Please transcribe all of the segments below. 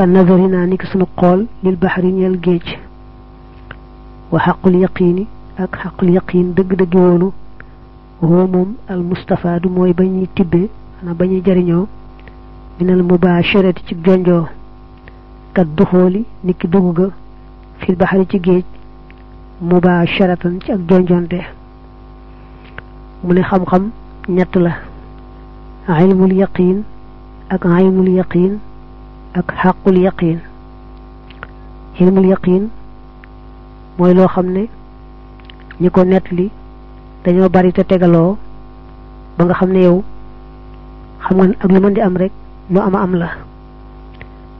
كنظرنا نكسن قول للبحر يلقيج وحق اليقين أك حق اليقين دق دق يولو هو المستفاد موي باني تبي أنا باني جارينيو من المباشرة تجنجو. كالدخول نك دوغ في البحر تجيج. مباشرة تجنجون ده من خم خم نتلا علم اليقين أك علم اليقين. Ak xaqul yaqiin ilmul yaqiin mooy loo xam ne ñi ko nettali dañoo bari te tegaloo ba nga xam ne yow xam nga ak lu di am rek lu ama am la.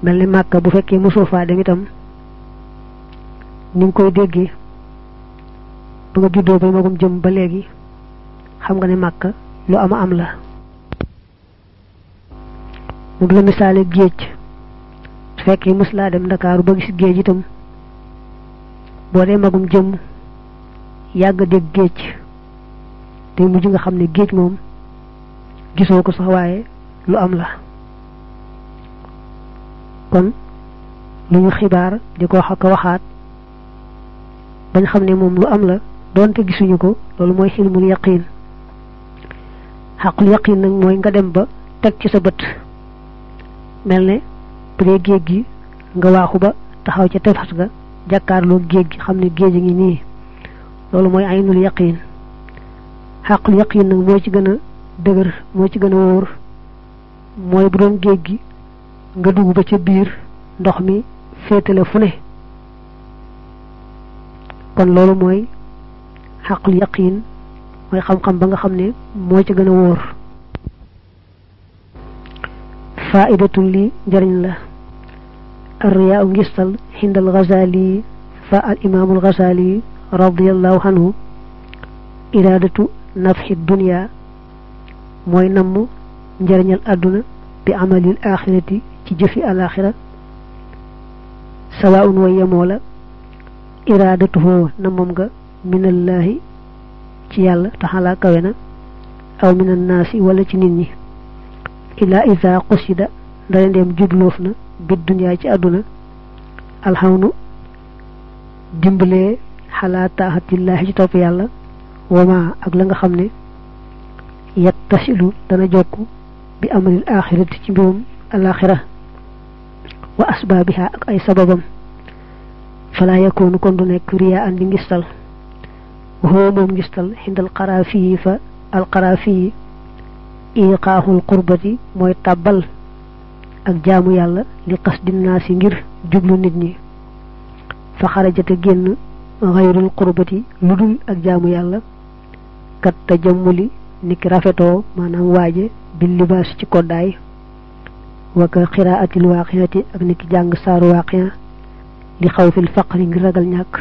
Mel ni màkka bu fekkee mosoo faa dem itam ni koy déggee ba nga juddoo ba magum jëm ba léegi xam nga ne màkka lu ama am la. Mu la su fekkee laa dem ndakaaru ba gis géej itam. Boo magum jëm yàgg dégg géej te mujj nga xam ne géej moom gisoo ko sax waaye lu am la. Kon lu ñu xibaar di ko wax ak waxaat bañ xam ne moom lu am la doonte gisuñu ko loolu mooy xilmul yaqiin. Xaqul yaqiin nag mooy nga dem ba teg ci sa bët. Mel ne bu dee géej gi nga waaxu ba taxaw ca tefas ga jàkkaarloo géej gi xam ne géej ngi nii loolu mooy aynul yaqiin xaqul yaqiin nag moo ci gën a dëgër ci gën a wóor bu doon géej gi nga dugg ba ca biir ndox mi féetale fu kon loolu mooy xaqul yaqiin mooy xam-xam ba nga xam ne ci gën a wóor faidatun li njëriñ la الرياء قصل عند الغزالي فالإمام الغزالي رضي الله عنه. إرادة نفح الدنيا وينمو نمو نجرن الأدنى بعمل الآخرة تجفي الآخرة. سواء ويا مولا إرادته نمومغا من الله تيال تحالا كوينة أو من الناس ولا تنيني إلا إذا قصد دين ديم جدلوفنا. bi dunya ci aduna al hawnu dimbalé halata hatillahi ci top yalla wama ak la nga xamné yattasilu dana jokku bi amril akhirati ci mbirum al akhirah wa asbabiha ak ay sababam fala yakunu kon du nek riya andi ngistal وهو موم جستل عند القرافي فالقرافي إيقاه القربة موي تابل ak jaamu yàlla li qasdi naasi ngir jublu nit ñi fa xarajate génn xayrul qurbati lu dul ak jaamu yàlla kat tajammuli niki rafetoo maanaam waaje bil ci koddaay waka xiraatil waaqiyati ak niki jàng saaru waaqiya li xaw fil faqri ngir ragal ñàkk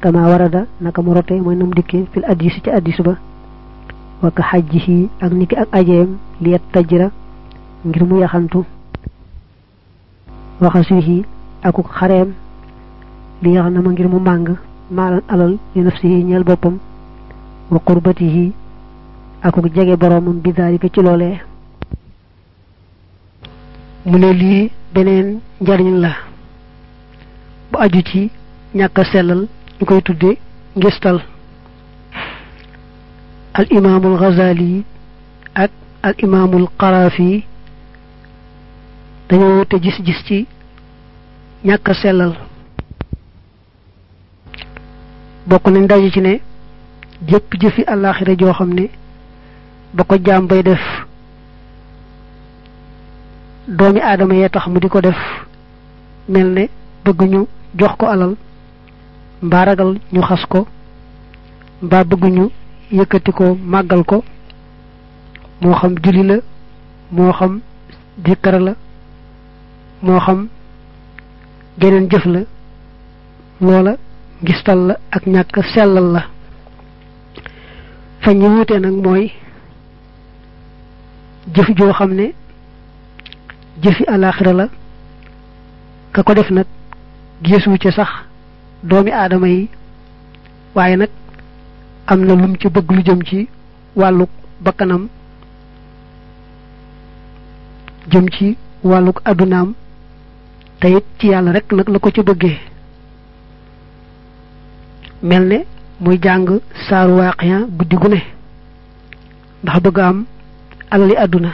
kama warada naka mu rote mooy nam dikkee fil addis ci addis ba waka xajjihi ak niki ak ajeem li yet tajira ngir mu yaxantu waxasihi akuk xareem li na ma ngir mu màng maalan alal li nafsihi ñeel boppam wa qurbatihi akuk jege boroomam bi daalika ci loolee mu ne lii beneen njariñ la bu aju ci ñàkk a sellal ñu koy tudde ngistal al imaamul Ghazali ak al imaamul Qarafi dañoo wute gis-gis ci ñàkk sellal. Bokk nañ daje ci ne jëpp jëfi àllaaxira joo xam ne ba ko jaam bay def doomi aadama yee tax mu di ko def mel ne bëgg ñu jox ko alal mbaa ragal ñu xas ko mbaa bëgg ñu yëkkati ko màggal ko. Moo xam julli la moo xam dikkara la moo xam geneen jëf la loola ngistal la ak ñàkk sellal la. Fa ñu wute nag mooy jëf joo xam ne jëfi alaaxira la ka ko def nag geesu ci sax doomi aadama yi waaye nag am na lum ci bëgg lu jëm ci wàlluk bakkanam jëm ci wàlluk addunaam te it ci yàlla rek nag la ko ci bëggee. Mel ne muy jàng saaru waaqiya guddi gu ne. Ndax bëgg am alali àdduna.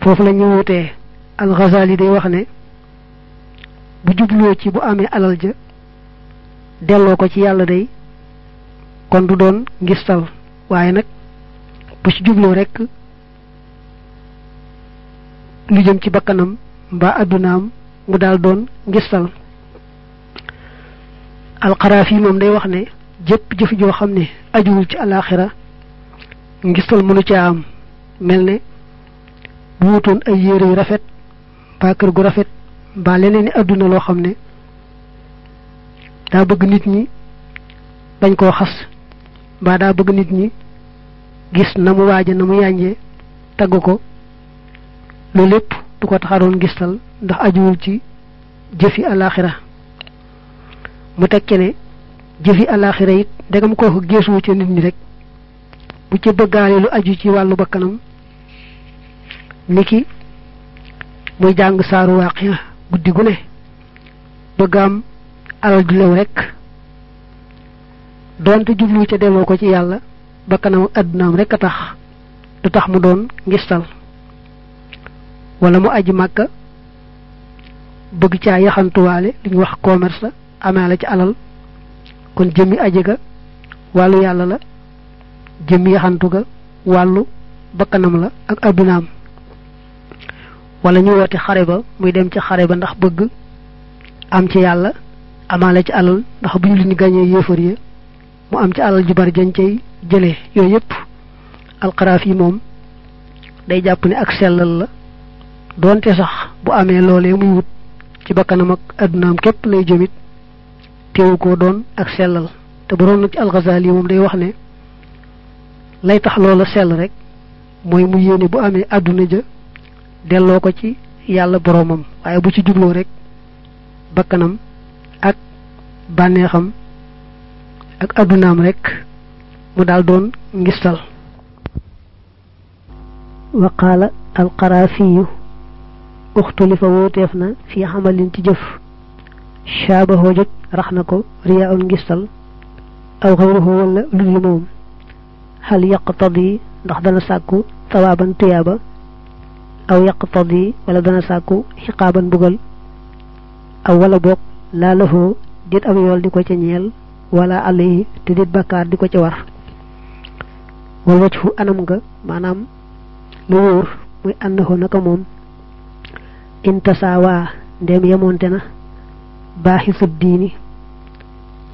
Foofu la wutee alxazali day wax ne bu jubloo ci bu amee alal ja delloo ko ci yàlla day kon du doon ngistal. Waaye nag bu ci jubloo rek lu jëm ci bakkanam mbaa addunaam mu daal doon ngistal. Alxaraaf yi moom day wax ne jëpp jëf joo xam ne ajuwul ci alaxira ngistal mënu caa am. Mel ne bu wutoon ay yére yu rafet mbaa kër gu rafet mbaa leneen i àdduna loo xam ne daa bëgg nit ñi bañ koo xas mbaa daa bëgg nit ñi gis na mu waaja na mu yànjee tagg ko. Loolu lépp du ko taxaroon gistal ndax ajuwul ci jëfi alaxira. Mu tekke ne jëfi alaxira it dagam koo geesuwu ci nit ñi rek. Bu ci bëggaale lu aju ci wàllu bakkanam niki muy jàng saaru waaqiya guddi gu ne bëgg am alal ju lew rek. Doonte jublu ca delloo ko ci yàlla bakkanam rek tax du tax mu doon ngistal wala mu aji màkka bëgg caa yaxantuwaale li ñu wax commerce la ci alal kon jëmmi aji ga wàllu yàlla la jëmmi yaxantu ga wàllu bakkanam la ak addunaam wala ñu woote xare ba muy dem ci xare ba ndax bëgg am ci yàlla amaale ci alal ndax bu yéefar yi mu am ci alal ju bari jañ cay jëlee. Yooyu yëpp alxaraaf day ak sellal la doonte sax bu amee loolee muy wut ci bakkanam ak addunaam képp lay jëmit teewu ko doon ak sellal. Te bu nag ci alxazaali yi moom day wax ne lay tax loola sell rek mooy mu yéene bu amee àdduna ja delloo ko ci yàlla boroomam. Waaye bu ci jubloo rek bakkanam ak bànneexam ak addunaam rek mu daal doon ngistal. Qaala alqaraafiyu اختلف ووتفنا في عمل تجف شابه وجد رحنكو رياء قسل أو غيره ولا للموم هل يقتضي نحضن ساكو ثوابا طيابا؟ أو يقتضي ولا دنا ساكو حقابا بغل؟ أو ولا بوك لا له جد أبي والدي كوي تنيل ولا عليه تدد بكار دي كوي وار والوجه أنمغ مانام نور مي أنه نكموم intasaawaa ndem yemoonte na baaxisu diini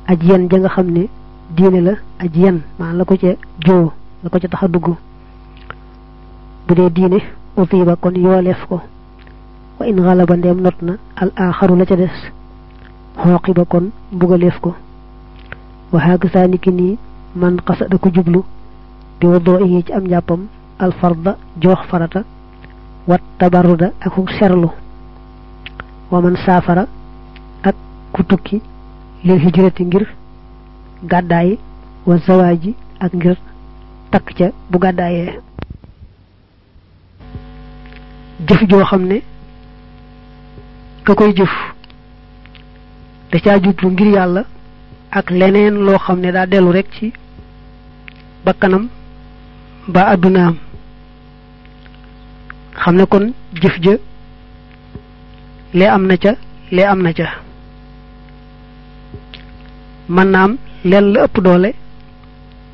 aj yen ja nga xam ne diine la aj yen maanaam la ko ca joo la ko ca tax a dugg bu dee diine utiba kon yooleef ko wa in xalaba ndeem not na al aaxaru la ca des xooqiba kon mbugaleef ko waxaag saa niki nii man xasada ko jublu bi waddoo yi ci am njàppam alfarda joox farata wat tabarruda ak ku serlu. Wa man saafara ak ku tukki lil hijrati ngir gàddaay wa zawaaji ak ngir takk ca bu gàddaayee jëf joo xam ne ka koy jëf da caa jublu ngir ak leneen loo xam ne daa rek ci bakkanam ba addunaam xam ne kon jëf ja lee am na ca lee am na ca. Mën naam leen la ëpp doole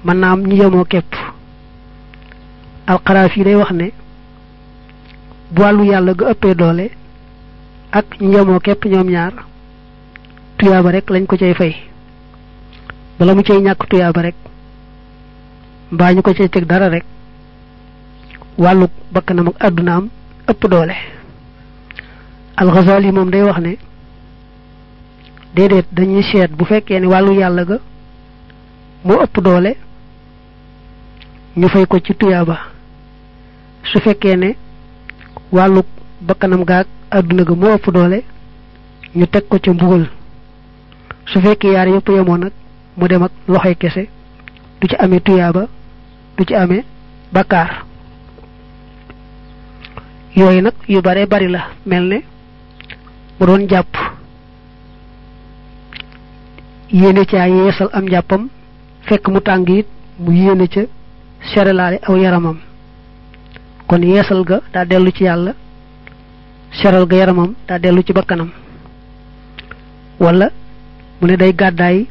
mën naam ñu képp. Yi day wax ne wàllu yàlla ga ëppee doole ak ñu yemoo képp ñoom ñaar tuyaaba rek lañ ko cay fay. Bala mu cay ñàkk tuyaaba rek mbaa ñu ko cay teg dara rek wàllu bakkanam ak àddunaam ëpp doole. Alxazali moom day wax ne déedéet dañuy seet bu fekkee ne wàllu yàlla ga moo ëpp doole ñu fay ko ci tuyaaba. Su fekkee ne wàllu bakkanam gaag àdduna ga moo ëpp doole ñu teg ko ca mbugal. Su fekkee yaar yëpp yemoon nag mu dem ak loxoy kese du ci amee tuyaaba du ci amee bakkaar yooyu nag yu bare bari la mel ne mu doon jàpp. Yéene caa yeesal am jàppam fekk mu tàng it mu yéene ca serelaale aw yaramam. Kon yeesal ga daa dellu ci yàlla seral ga yaramam daa dellu ci bakkanam. Wala mu ne day gàddaay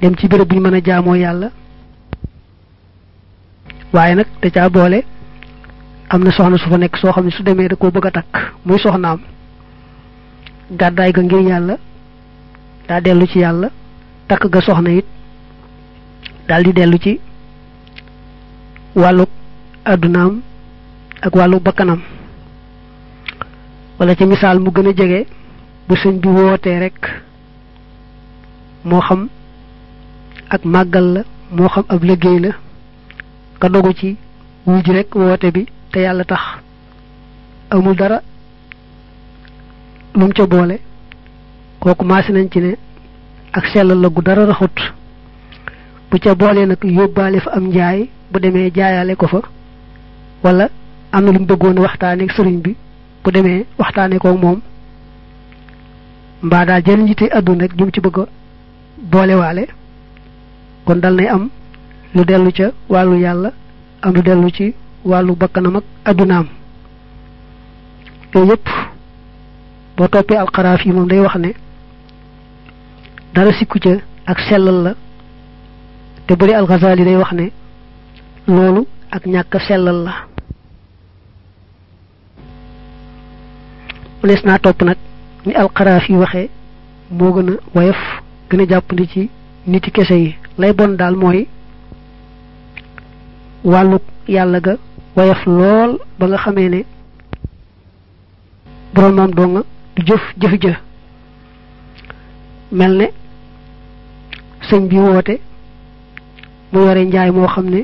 dem ci béréb bu ñu mën a jaamoo yàlla waaye nag da caa boole am na soxna su fa nekk soo xam ne su demee da koo bëgg a takk. muy soxnaam. gàddaay ga ngir yàlla. daa dellu ci yàlla. takk ga soxna it. daal di dellu ci wàllu àddunaam ak wàllu bakkanam. wala ci misaal mu gën a jege bu sëñ bi wootee rek moo xam ak màggal la moo xam ab liggéey la nga dogu ci wuj rek woote bi. Te yàlla tax amul dara lu mu ca boole kooku maasi nañ ci ne ak sellal la gu dara raxut bu ca boolee nag yóbbaale fa am njaay bu demee jaayaale ko fa wala am na lu mu bëggoon waxtaanee ak sëriñ bi bu demee waxtaanee ko moom mbaa daal jël njite àdduna rek jum ci bëgg a boolewaale. kon dal nay am lu dellu ca wàllu yàlla am lu dellu ci wàllu bakkanam ak addunaam. Yooyu yëpp boo toppee alxaraaf yi moom day wax ne dara sikku ca ak sellal la te dee alxazaali day wax ne loolu ak ñàkk sellal la. Mënees naa topp nag ni alxaraaf yi waxee moo gën a woyof gën a jàppandi ci niti kese yi. Lay bon daal mooy wàllu yàlla ga woyof lool ba nga xamee ne borom moom doo nga du jëf jëf jë mel ne sëñ bi woote mu yore njaay moo xam ne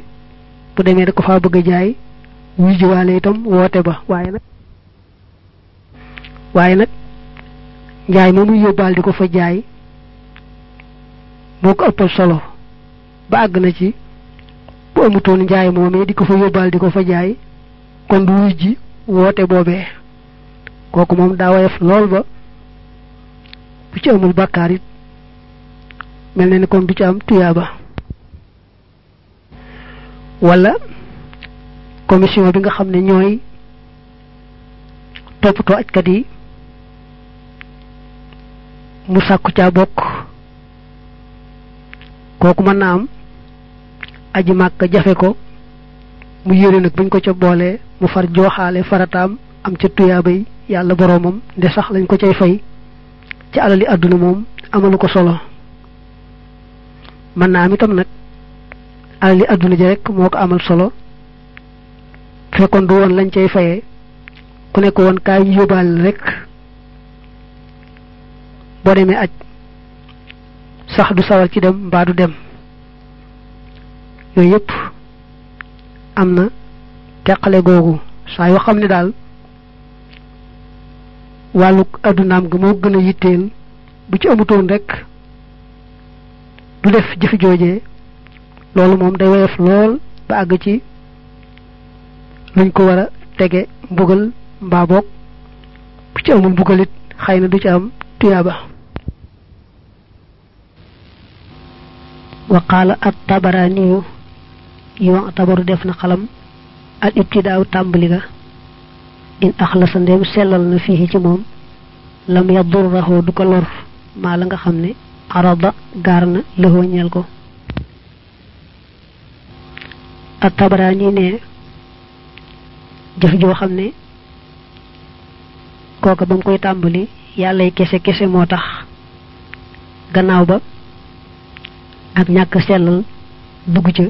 bu demee da ko faa bëgg a jaay wuy jiwaale itam woote ba waaye nag waaye nag njaay moomu yóbbaal di ko fa jaay moo ko ëppal solo ba àgg na ci bu amutoon njaay moomee di ko fa yóbbaal di ko fa jaay. Kon du wuy ji woote boobee. Kooku moom daa lool ba. Bu ci amul bàkkaar it mel na ni kon du ci am tuyaaba. Wala commission bi nga xam ne ñooy toppatoo ajkat yi mu sàkku caa bokk. Kooku mën na am aji màkk jafe ko mu yére nag buñ ko ca boolee mu far jooxaale farataam am ca tuyaabay yàlla boroomam nde sax lañ ko cay fay. Ci alali àdduna moom amalu ko solo. Mën naa am nag alali àdduna ji rek moo ko amal solo. Fekkoon du woon lañ cay fayee ku nekk woon kaay ñu yóbbaale rek boo demee aj sax du sawar ci dem mbaa du dem yooyu yëpp am na teqale googu saa yoo xam ne daal wàllu addunaam ga moo gën a yitteel bu ci amutoon rek du def jëfi joojee loolu moom day woyof lool ba àgg ci luñ ko war a tege mbugal mbaa boog bu ci amul mbugalit xëy du ci am tuyaaba wa at yoon tabaru def na xalam al ibtidaaw tàmbali ga in axlasa ndéem sellal na fii ci moom lam yadurrahu du ko lor maa la nga xam ne arada gaar na lëxoo ñeel ko at tabaraani ne jëf joo xam ne kooka ba mu koy tàmbali yàllay kese kese moo tax gannaaw ba ak ñàkk sellal dugg ca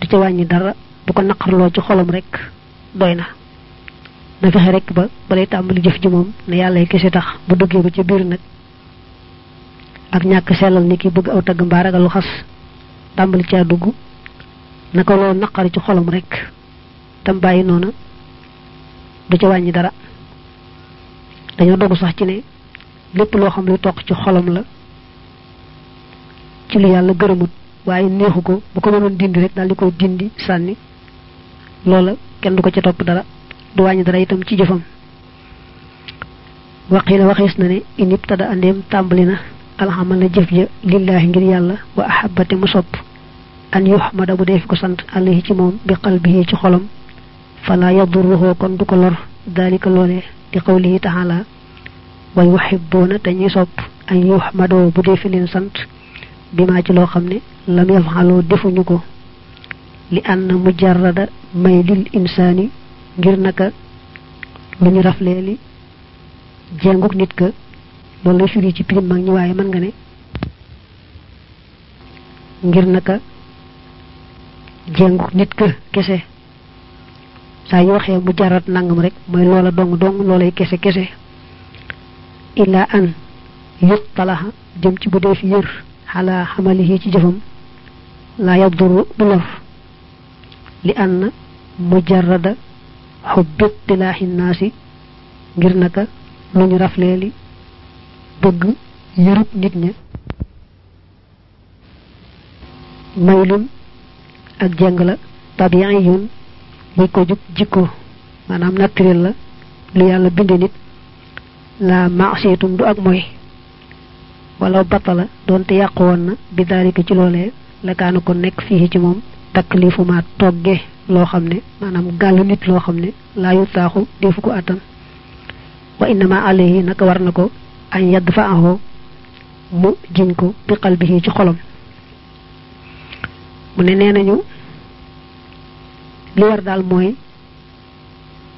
du ca wàññi dara bu ko naqarloo ci xolam rek doy na. Na rek ba balay tàmbali jëf ji moom ne yàllay kese tax bu duggee ba ca biir nag ak ñàkk sellal ni ki bëgg aw tagg mbaa ragal lu xas tàmbali caa dugg na ko ci xolam rek tam bàyyi noona du ca wàññi dara. Dañoo dogu sax ci ne lépp loo xam lu toq ci xolam la ci lu yàlla gërëmut waaye neexu ko bu ko mënoon dindi rek daal di koy dindi sànni loola kenn du ko ca topp dara du wàññi dara itam ci jëfam waqila waxis na ne in ibtada andem tàmbali na alxamal na jëf ja lillahi ngir yàlla wa ahabate mu sopp an yuhmada bu def ko sant alayhi ci moom bi qalbihi ci xolam fala yadurruhu kon du ko lor dalika loolee di qawlihi taala wa yuhibbuna te ñuy sopp an yuhmadoo bu defi leen sant bi maa ci loo xam ne lam yafxaloo defuñu ko. Li ann mujarrada may lil insaani ngir naka lu ñu raflee li jenguk nit ka. Loolu lay firi ci pirim mag ñi waaye mën nga ne ngir naka jenguk nit ka kese. Saa yu waxee mu jarat nangam rek mooy loola dong dong loolay kese kese. Illa an yuttalaha jëm ci bu dee fi yër xalaa xamalihi ci jëfam du lor li ann mujarrada xubbi tilaaxi naasi ngir naka lu ñu rafleeli bëgg yërub nit ña maylun ak jeng la tabiiyun buy ko jug jikko maanaam naturel la lu yàlla binde nit la maasiyatun du ak mooy wala batala doonte yàqu woon na bi daalika ci loolee la kaanu ko nekk fii ci moom taklifu ma togge loo xam ne maanaam gàll nit loo xam ne laa yu taaxu defu ko attan wa innama alayhi naka war na ko añ yadd fa axoo mu jiñ ko bi qalbihi ci xolam. Mu ne nee nañu li war daal mooy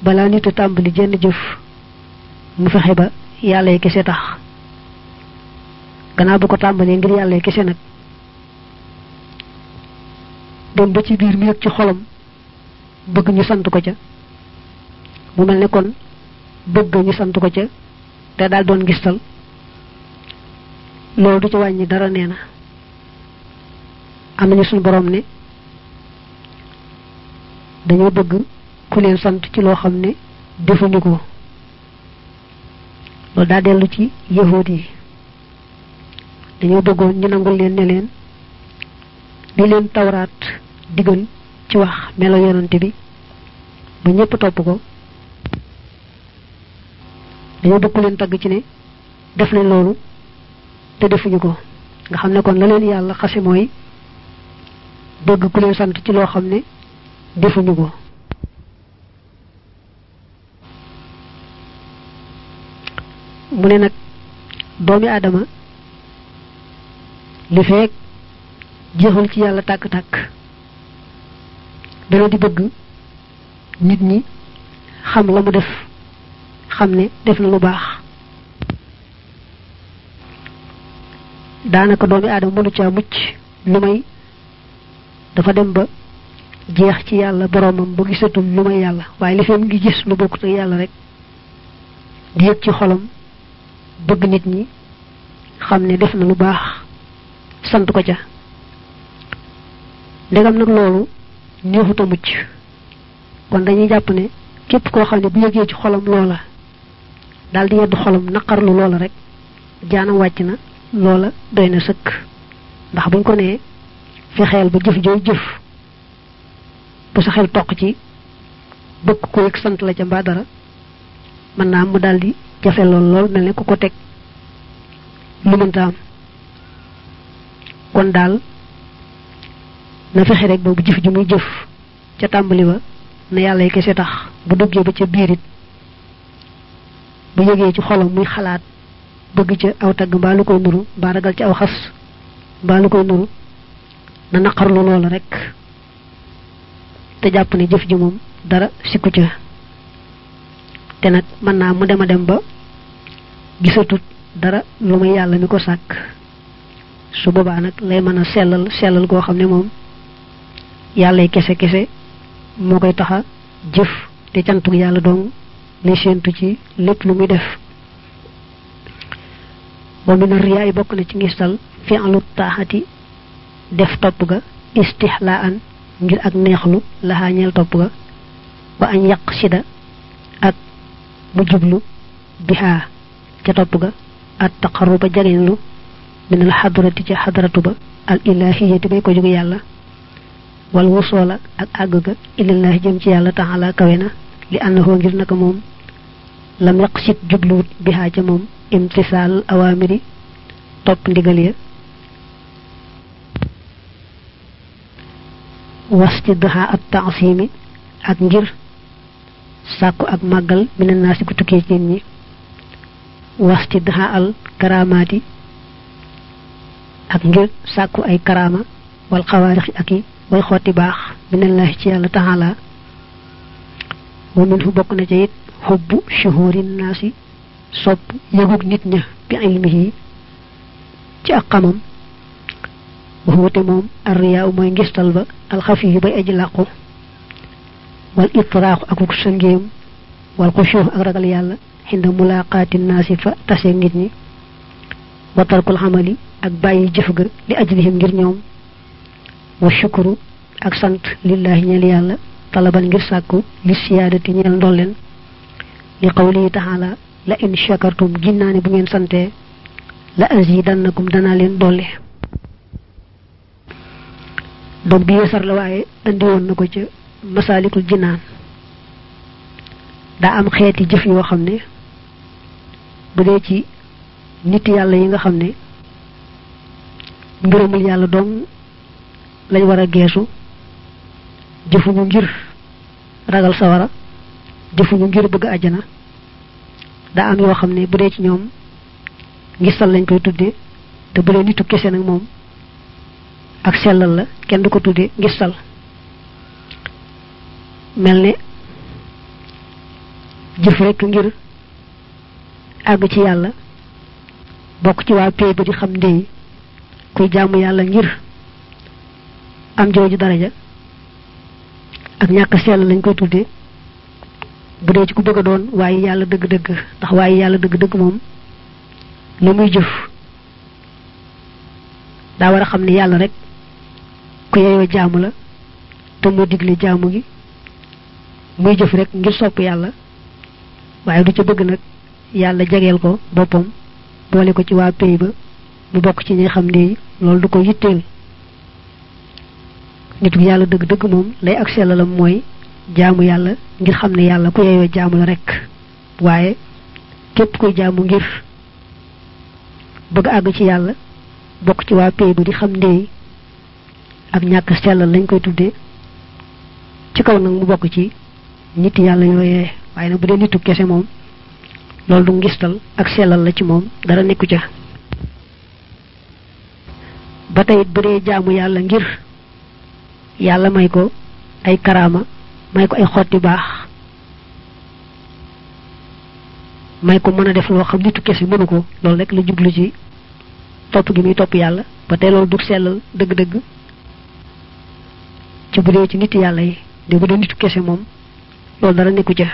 balaa nit tàmbali jenn jëf mu fexe ba yàlla kese tax. Gannaaw bu ko tàmbalee ngir yàlla kese nag dem ba ci biir mi yëg ci xolam bëgg ñu sant ko ca. Mu mel ne kon bëgg ñu sant ko ca te daal doon gistal. Loolu du ci wàññi dara nee na. Am nañu suñu borom ne dañoo bëgg ku leen sant ci loo xam ne defuñu ko loolu daa dellu ci yahuud yi. Dañoo bëggoon ñu nangul leen ne leen li leen tawraat digal ci wax melo yonante bi ba ñëpp topp ko. Dañoo bëgg ku leen tagg ci ne def nañ loolu te defuñu ko. Nga xam ne kon la leen yàlla xase mooy bëgg ku leen sant ci loo xam ne defuñu ko. Mu ne nag doomi aadama li feek jeexul ci yàlla tàkk-tàkk dana di bëgg nit ñi xam la mu def xam ne def na lu baax. Daanaka doomi aadama mënu caa mucc. Lu may dafa dem ba jeex ci yàlla boromam ba gisatul lu may yàlla waaye li mu ngi gis lu bokkut ak yàlla rek. Di yëg ci xolam bëgg nit ñi xam ne def na lu baax. Sant ko ca. Ndegam nag loolu neexut a mucc. Kon dañuy jàpp ne képp koo xam ne bu yëgee ci xolam loola daal di yedd xolam naqarlu loola rek jaanam wàcc na loola doy na sëkk. Ndax buñ ko nee fexeel ba jëf jooy jëf bu sa xel toq ci bëgg ko yëg sant la ca mbaa dara mën naa mu daal di jafe lool lool mel ne ku ko teg lu mënta am. Kon daal na fexe rek boobu jëf ji muy jëf ca tàmbali ba na yàlla yi kese tax bu duggee ba ca biirit bu yëgee ci xolam muy xalaat bëgg ca aw tagg mbaa lu koy nuru mbaa ragal ci aw xas mbaa lu koy nuru na naqarlu loola rek te jàpp ne jëf ji moom dara sikku ca te nag mën naa mu dem a dem ba gisatut dara lu muy yàlla mi ko sàkk su boobaa nag lay mën a sellal sellal goo xam ne moom yàllay kese kese moo koy taxa jëf te cantuk yàlla dong lay séentu ci lépp lu muy def. Wa min riyaay bokk na ci ngistal fi'lu taaxati def topp ga istixlaan ngir ak neexlu laxaa ñeel topp ga wa añ yàq sida ak mu jublu bihaa ca topp ga at taqarruba jageñlu min al xadrati ca xadratu ba al ilahiyati bay ko jóg yàlla wal wusoola ak àgg ga ilallahi jëm ci yàlla taala kawe na li annahu ngir naka moom lam yaqsit jubluwut bihaa ca moom imtisaal awaamiri topp ndigal ya wastidha at ta'simi ak ngir sàkku ak màggal mina naasi ku tukkee ci ñi wastidha al karamaati ak ngir sàkku ay karama wal xawaarix ak i moy xoti bax minallahi ci yalla ta'ala wa bokku na ci yit hubbu shuhurin nasi sop yeguk nit ña bi ilmihi ci akkamam wa huwa te mom arriya moy ngistal ba al khafi bay aji laqu wal itraq akuk sangeem wal khushu ak ragal yalla hinda mulaqatin nasi fa tasé nit ñi wa tarkul amali ak bayyi jëf ga li ajlihim ngir ñoom wa shukru ak sant lillahi ñeel yàlla talaban ngir sàkku li siyaadati ñeel ndolleen li qawlihi taala la in shakartum ginnaane bu ngeen santee la azidannakum danaa leen dolli donc bi yeesar la waaye andi woon na ko ca masaalikul jinaan daa am xeeti jëf yoo xam ne bu dee ci nit yàlla yi nga xam ne ngërëmul yàlla dong lañ war a geesu jëfuñu ngir ragal sawara jëfuñu ngir bëgg àjjana daa am yoo xam ne bu dee ci ñoom ngistal lañ koy tuddee te bu dee nitu kese nag moom ak sellal la kenn du ko tuddee ngistal. Mel ne jëf rekk ngir àgg ci yàlla bokk ci waa ba di xam ndey kuy jaamu yàlla ngir am jooju daraja ak ñàkk sell lañ koy tuddee bu dee ci ku bëgg a doon waaye yàlla dëgg-dëgg ndax waaye yàlla dëgg-dëgg moom la muy jëf daa war a xam ne yàlla rek ku yeyoo jaamu la te moo digle jaamu gi muy jëf rek ngir sopp yàlla waaye du ca bëgg nag yàlla jegeel ko boppam boole ko ci waa pay ba mu bokk ci ñi xam ne loolu du ko yitteel. Nit ku yàlla dëgg-dëgg moom lay ak sellalam mooy jaamu yàlla ngir xam ne yàlla ku yeyoo jaamu la rek. Waaye képp kuy jaamu ngir bëgg àgg ci yàlla bokk ci waa pay ba di xam ndey ak ñàkk sellal lañ koy tuddee ci kaw nag mu bokk ci nit yàlla yooyee. Waaye nag bu dee nitu kese moom loolu du ngistal ak sellal la ci moom dara nekku ca. Ba tey bu dee jaamu yàlla ngir yàlla may ko ay karaama may ko ay xotti baax may ko mën def loo xam nitu kese mënu ko. Loolu rek la jublu ci topp gi muy topp yàlla. Ba tey loolu du sellal dëgg-dëgg ci bu ci nit yàlla yi de bu nitu loolu dara ca.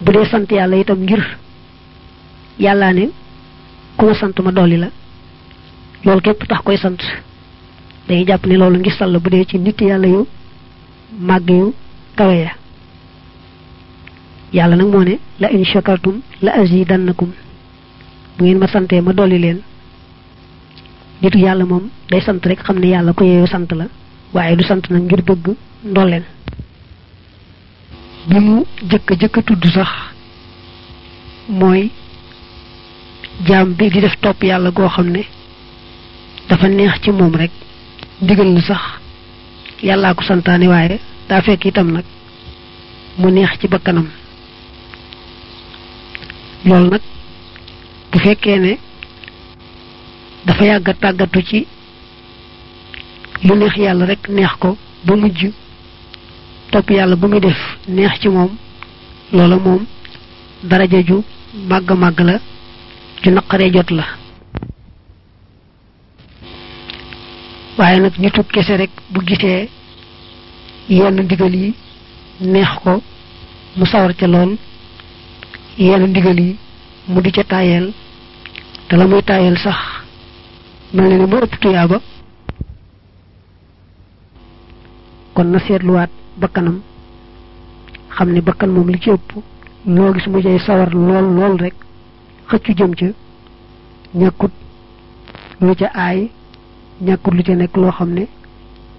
Bu sant yàlla itam ngir yàllaa ne ku ma ma la loolu képp tax koy sant dañuy jàpp ne loolu ngi sall bu dee ci nit yàlla yu màgg yu ya. Yàlla nag moo ne la in shakartum la azidannakum. Bu ngeen ma santee ma dolli leen. Nitu yàlla moom day sant rek xam ne yàlla ko yeeyoo sant la waaye du sant nag ngir bëgg ndolleen bi mu jëkk jëkk tudd sax mooy jaam bi di def topp yàlla goo xam ne dafa neex ci rek ndigal la sax. Yàllaa ko santaane waaye daa fekk itam nag mu neex ci bakkanam. Loolu nag bu fekkee ne dafa yàgg tàggatu ci lu neex yàlla rek neex ko ba mujj topp yàlla ba muy def neex ci moom loola moom daraja ju màgg màgg la ju naqaree jot la. Waaye nag nitu kese rek bu gisee yenn ndigal yi neex ko mu sawar ca lool yenn ndigal yi mu di ca tayel te la muy tayel sax mel na ni mu ëpp kon na seetluwaat bakkanam xam ne bakkan moom li ci ëpp loo gis mu jay sawar lool lool rek xëccu jëm ca ñàkkut lu ca aay ñàkkut lu ca nekk loo xam ne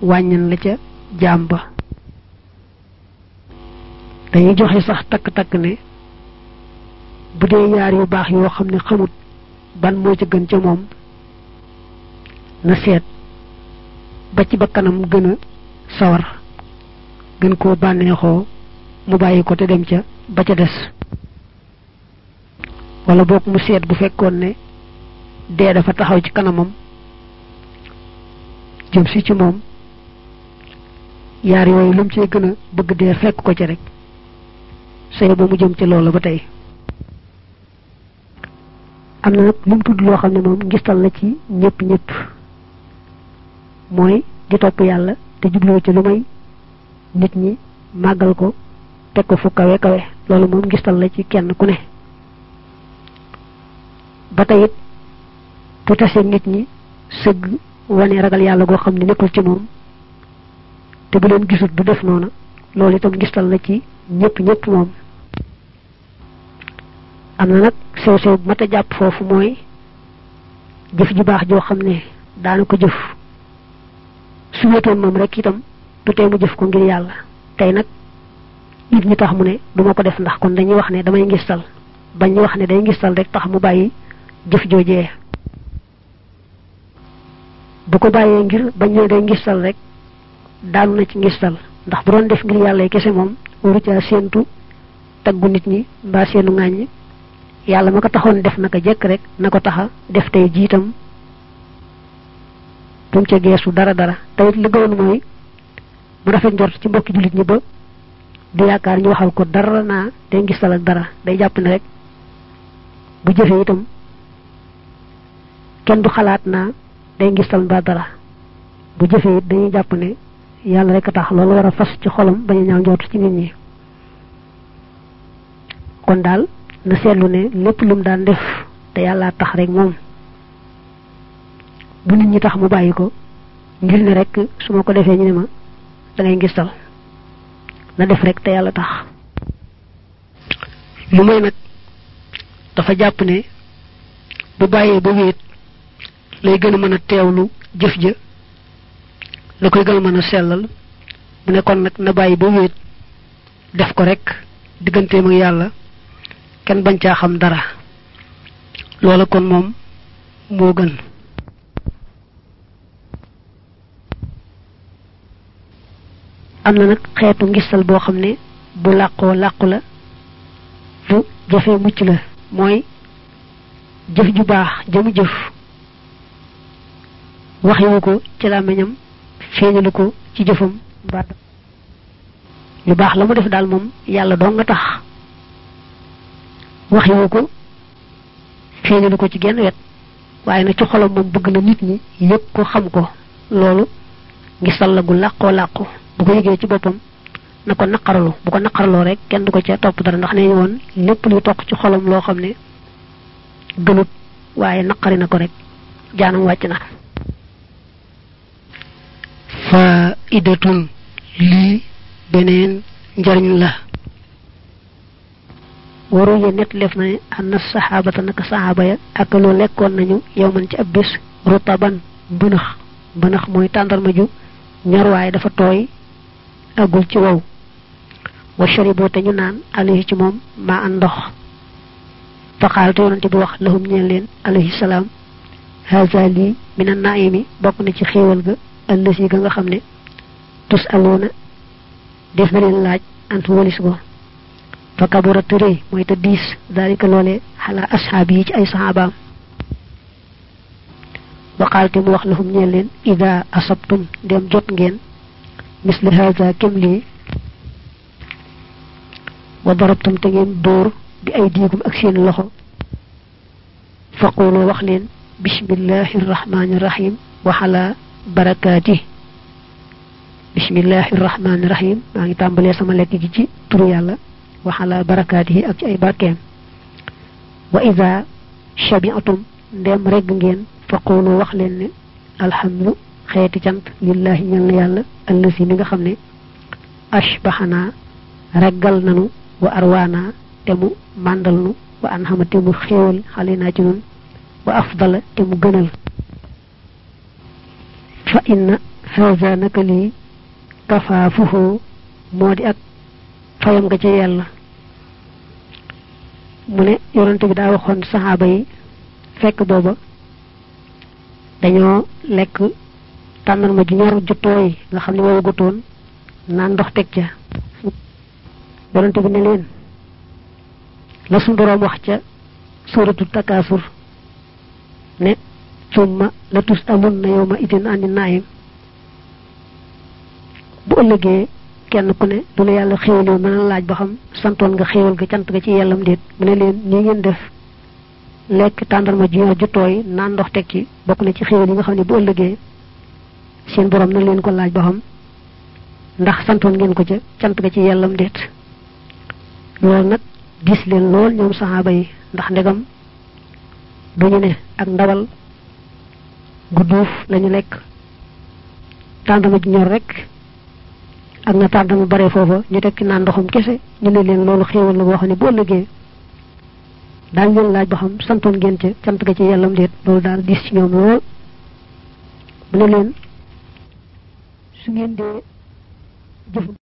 wàññan la ca jaam ba. dañuy joxe sax takk-takk ne bu dee yaar yu baax yoo xam ne xamut ban moo ci gën ca moom na seet ba ci bakkanam gën a sawar gën koo bànneexoo mu bàyyi ko te dem ca ba ca des. wala boog mu seet bu fekkoon ne dee dafa taxaw ci kanamam jëm si ci moom. Yaar yooyu lu mu cee gën a bëgg dee fekk ko ci rek. Sëy ba mu jëm ci loolu ba tey. Am na nag lu tudd loo xam ne moom ngistal la ci ñëpp ñëpp. Mooy di topp yàlla te jubloo ci lu may nit ñi màggal ko teg ko fu kawe kawe. Loolu moom ngistal la ci kenn ku ne. Ba tey bu nit ñi sëgg wane ragal yàlla goo xam ne nekkul ci moom te bu leen gisut du def noona loolu itam ngistal la ci ñëpp ñëpp moom. Am na nag sew sew mat a jàpp foofu mooy jëf ju baax joo xam ne daana ko jëf su wéetoon moom rek itam du tee mu jëf ko ngir yàlla. Tey nag nit ñi tax mu ne du ma ko def ndax kon dañuy wax ne damay ngistal bañ ñu wax ne day ngistal rek tax mu bàyyi jëf joojee bu ko bàyyee ngir bañ ñëw day ngistal rek daanu na ci ngistal. Ndax bu doon def ngir yàlla kese moom waru caa séentu taggu nit ñi mbaa seenu ko taxoon def naka jekk rek na ko taxa def tey jiitam bu geesu dara dara. Teyit li gëwoon mooy mu rafet njort ci mbokki jullit ñi ba du yaakaar ñu waxal ko dara naa day ngistal ak dara. Day jàpp ne rek bu jëfee itam kenn du xalaat naa day ngistal mbaa dara bu it dañuy jàpp ne yàlla rek tax loolu war a fas ci xolam bañ a ñaaw ci nit ñi. Kon daal na seetlu ne lépp lum daan def te yàlla tax rek moom bu nit ñi tax mu bàyyi ko ngir ne rek su ma ko defee ñu da ngay na def rek te yàlla tax. Lu may nag dafa jàpp ne bu bàyyee ba wéet lay gën a mën a teewlu jëf ja la koy gën a mën a sellal. Mu ne kon na bàyyi ba wéet def ko rek digganteem ak yàlla kenn bañ caa xam dara. Loola kon moom moo gën. Am na nag xeetu ngistal boo xam ne bu làqoo làqu la bu jafee mucc la mooy jëf ju baax jëmu jëf waxewu ko ci làmmiñam feeñalu ko ci jëfam. Mbaa lu baax la mu def daal moom yàlla doo nga tax. Waxewu ko feeñalu ko ci genn wet waaye nag ci xolam moom bëgg na nit ñi yëg ko xam ko. Loolu ngistal la gu làqoo làqu bu ko ci boppam na ko naqaralu bu ko naqaraloo rek kenn du ko ca topp dara ndax nee ñu woon lépp luy toq ci xolam ne gënut na ko rek na faidatun lii beneen njariñ la waru ye net lef na anna saxaabata naka saxaaba ya ak loo lekkoon nañu yow man ci ab bis rutaban mbënax mbënax mooy tàndarma ju ñor waaye dafa tooy agul ci wow wa sharibo te ñu naan alayhi ci moom maa an ndox fa xaal te yonante bi wax lahum ñeen leen alayhi salaam haza lii mina naimi bokk na ci xéewal ga ëllësi ga nga xam ne tus aloona def na leen laaj antu walis ko fa kabura te rëy mooy te diis daalika loole xalaa asxaab yi ci ay saxaabaam waqaal te mu wax lahum ñeen leen ida asabtum dem jot ngeen misle haza kem lii wa darabtum te ngeen dóor bi ay diigum ak seen loxo faqulu wax leen bismillahi irrahmani irrahim waxala barakaati bismillahi rahmaani irrahim maa ngi tàmbalee sama lekk gi ci turu yàlla. Waxala barakaati yi ak ci ay barkeem. Wa ida shabiatum ndem regg ngeen faqulu wax leen ne alhamdu xeeti cant lillahi ñal na yàlla allasi mi nga xam ne ashbaxanaa reggal nanu wa arwaanaa te mu màndal wa an te mu xéewal xale naa ci nun wa afdala te mu gënal. Fa inna haza naka lii kafaafuhu moo di ak fayam nga ca yàlla. Mu ne yonante bi daa waxoon saxaaba yi fekk booba dañoo lekk tànnarma ju ñor ju tooy nga xam ne gutoon naan ndox teg ca. Yonante bi ne la suñ boroom wax ca suratu takaasur ne mën a laaj ba xam santoon nga xéwal ga cant ga ci yàllam déet mu ne leen nii ngeen def lekk tàndarma ju ñor ju tooy naan ndox teg ci bokk na ci xéwal yi nga xam ne bu ëllëgee seen borom na leen ko laaj ba xam ndax santoon ngeen ko ca cant ga ci yàllam déet loolu nag gis leen lool ñoom saxaaba yi ndax ndegam duñu ne ak ndawal gu duuf lañu lekk. Tàndama ji ñor rek ak na tàndama bare foofa ñu tekki naan ndoxum kese ñu ne leen loolu xéewal la boo xam ne bu ëllëgee daal laaj ba xam santoon ngeen ca cant ga ci yàllam déet loolu daal diis ci ñoom lool. Mu ne leen su ngeen dee jëf